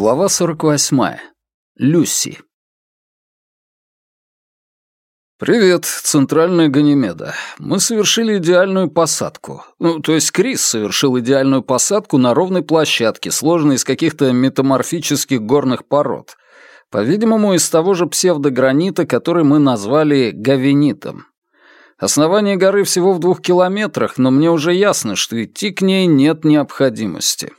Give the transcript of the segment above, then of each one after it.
Глава 48. Люси. «Привет, центральная Ганимеда. Мы совершили идеальную посадку. Ну, то есть Крис совершил идеальную посадку на ровной площадке, сложенной из каких-то метаморфических горных пород. По-видимому, из того же псевдогранита, который мы назвали гавенитом. Основание горы всего в двух километрах, но мне уже ясно, что идти к ней нет необходимости.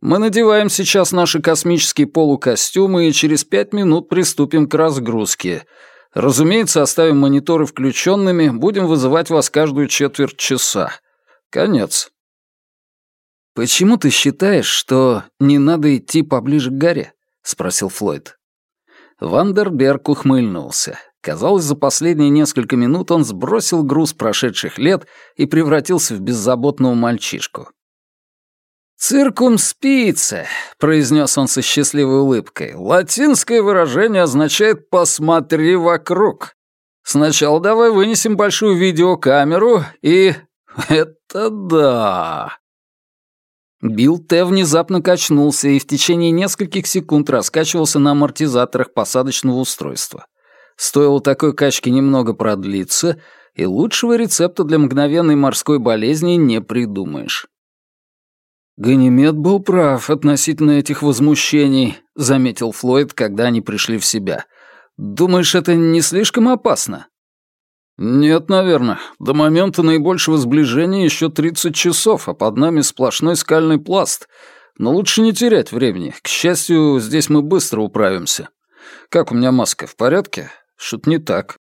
Мы надеваем сейчас наши космические полукостюмы и через пять минут приступим к разгрузке. Разумеется, оставим мониторы включенными, будем вызывать вас каждую четверть часа. Конец. «Почему ты считаешь, что не надо идти поближе к горе?» — спросил Флойд. Вандерберг ухмыльнулся. Казалось, за последние несколько минут он сбросил груз прошедших лет и превратился в беззаботного мальчишку. «Circumspice», — произнес он со счастливой улыбкой. «Латинское выражение означает «посмотри вокруг». Сначала давай вынесем большую видеокамеру и... Это да!» Билл Т. внезапно качнулся и в течение нескольких секунд раскачивался на амортизаторах посадочного устройства. Стоило такой качки немного продлиться, и лучшего рецепта для мгновенной морской болезни не придумаешь. «Ганимед был прав относительно этих возмущений», — заметил Флойд, когда они пришли в себя. «Думаешь, это не слишком опасно?» «Нет, наверное. До момента наибольшего сближения еще 30 часов, а под нами сплошной скальный пласт. Но лучше не терять времени. К счастью, здесь мы быстро управимся. Как у меня маска, в порядке? Что-то не так».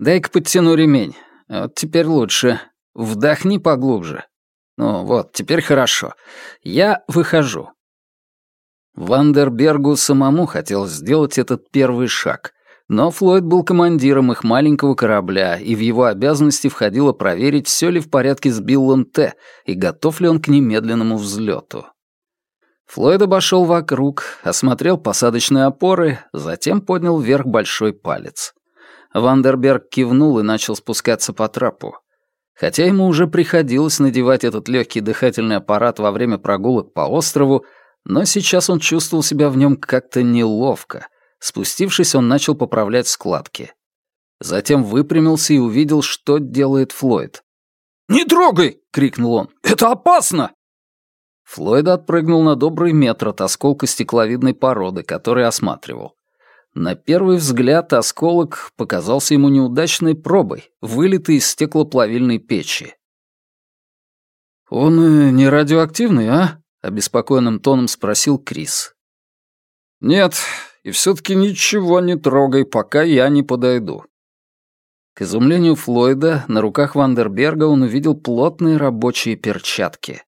«Дай-ка подтяну ремень. Вот теперь лучше. Вдохни поглубже. Ну вот, теперь хорошо. Я выхожу. Вандербергу самому хотелось сделать этот первый шаг, но Флойд был командиром их маленького корабля, и в его обязанности входило проверить, все ли в порядке с Биллом Т. и готов ли он к немедленному взлету. Флойд обошел вокруг, осмотрел посадочные опоры, затем поднял вверх большой палец. Вандерберг кивнул и начал спускаться по трапу. Хотя ему уже приходилось надевать этот легкий дыхательный аппарат во время прогулок по острову, но сейчас он чувствовал себя в нем как-то неловко. Спустившись, он начал поправлять складки. Затем выпрямился и увидел, что делает Флойд. «Не трогай!» — крикнул он. «Это опасно!» Флойд отпрыгнул на добрый метр от осколка стекловидной породы, который осматривал. На первый взгляд осколок показался ему неудачной пробой, вылитой из стеклоплавильной печи. «Он э, не радиоактивный, а?» — обеспокоенным тоном спросил Крис. «Нет, и все-таки ничего не трогай, пока я не подойду». К изумлению Флойда, на руках Вандерберга он увидел плотные рабочие перчатки.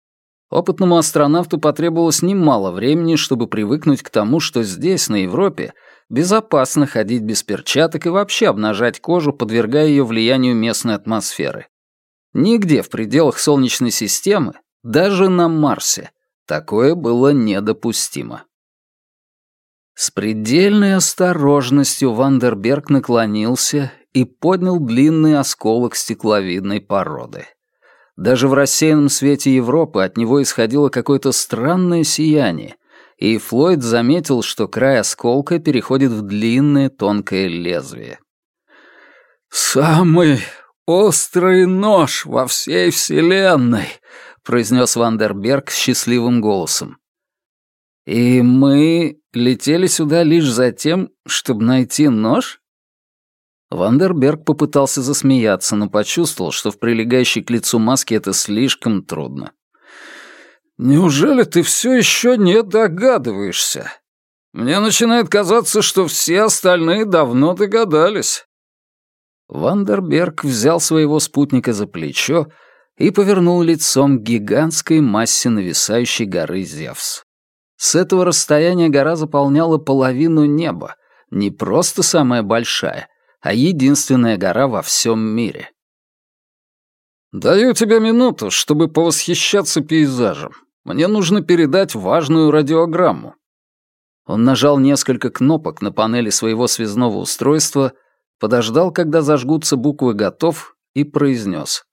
Опытному астронавту потребовалось немало времени, чтобы привыкнуть к тому, что здесь, на Европе, безопасно ходить без перчаток и вообще обнажать кожу, подвергая ее влиянию местной атмосферы. Нигде в пределах Солнечной системы, даже на Марсе, такое было недопустимо. С предельной осторожностью Вандерберг наклонился и поднял длинный осколок стекловидной породы. Даже в рассеянном свете Европы от него исходило какое-то странное сияние, и Флойд заметил, что край осколка переходит в длинное тонкое лезвие. «Самый острый нож во всей Вселенной», — произнес Вандерберг счастливым голосом. «И мы летели сюда лишь за тем, чтобы найти нож?» Вандерберг попытался засмеяться, но почувствовал, что в прилегающей к лицу маске это слишком трудно. «Неужели ты все еще не догадываешься? Мне начинает казаться, что все остальные давно догадались». Вандерберг взял своего спутника за плечо и повернул лицом к гигантской массе нависающей горы Зевс. С этого расстояния гора заполняла половину неба, не просто самая большая, а единственная гора во всем мире. «Даю тебе минуту, чтобы повосхищаться пейзажем. Мне нужно передать важную радиограмму». Он нажал несколько кнопок на панели своего связного устройства, подождал, когда зажгутся буквы «Готов» и произнес.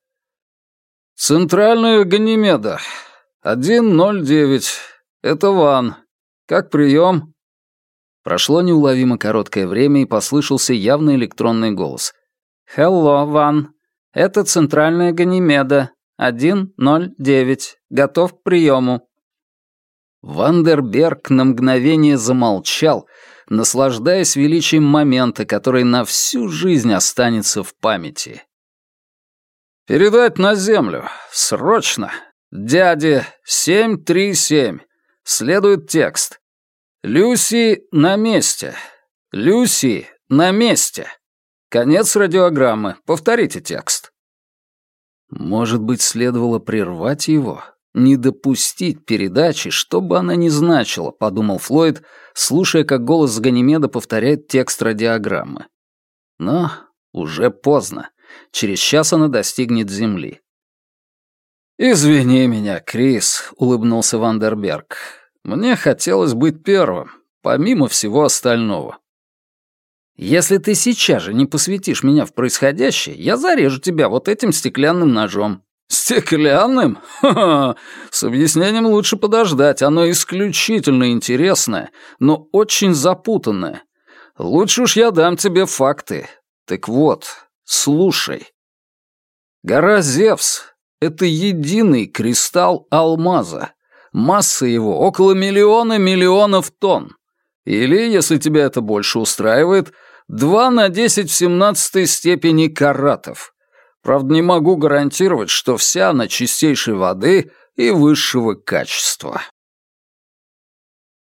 «Центральная Ганимеда. 109. Это Ван. Как прием?» Прошло неуловимо короткое время, и послышался явный электронный голос. «Хелло, Ван. Это центральная Ганимеда. 109. Готов к приему». Вандерберг на мгновение замолчал, наслаждаясь величием момента, который на всю жизнь останется в памяти. «Передать на землю. Срочно. Дяде 737. Следует текст. Люси на месте. Люси на месте. Конец радиограммы. Повторите текст». Может быть, следовало прервать его? Не допустить передачи, что бы она ни значила, подумал Флойд, слушая, как голос Ганимеда повторяет текст радиограммы. Но уже поздно. Через час она достигнет земли. «Извини меня, Крис», — улыбнулся Вандерберг. «Мне хотелось быть первым, помимо всего остального». «Если ты сейчас же не посвятишь меня в происходящее, я зарежу тебя вот этим стеклянным ножом. «Стеклянным? Ха-ха! С объяснением лучше подождать, оно исключительно интересное, но очень запутанное. Лучше уж я дам тебе факты. Так вот, слушай. Гора Зевс — это единый кристалл алмаза. Масса его около миллиона миллионов тонн. Или, если тебя это больше устраивает, 2 на 10 в 17 степени каратов. Правда, не могу гарантировать, что вся она чистейшей воды и высшего качества.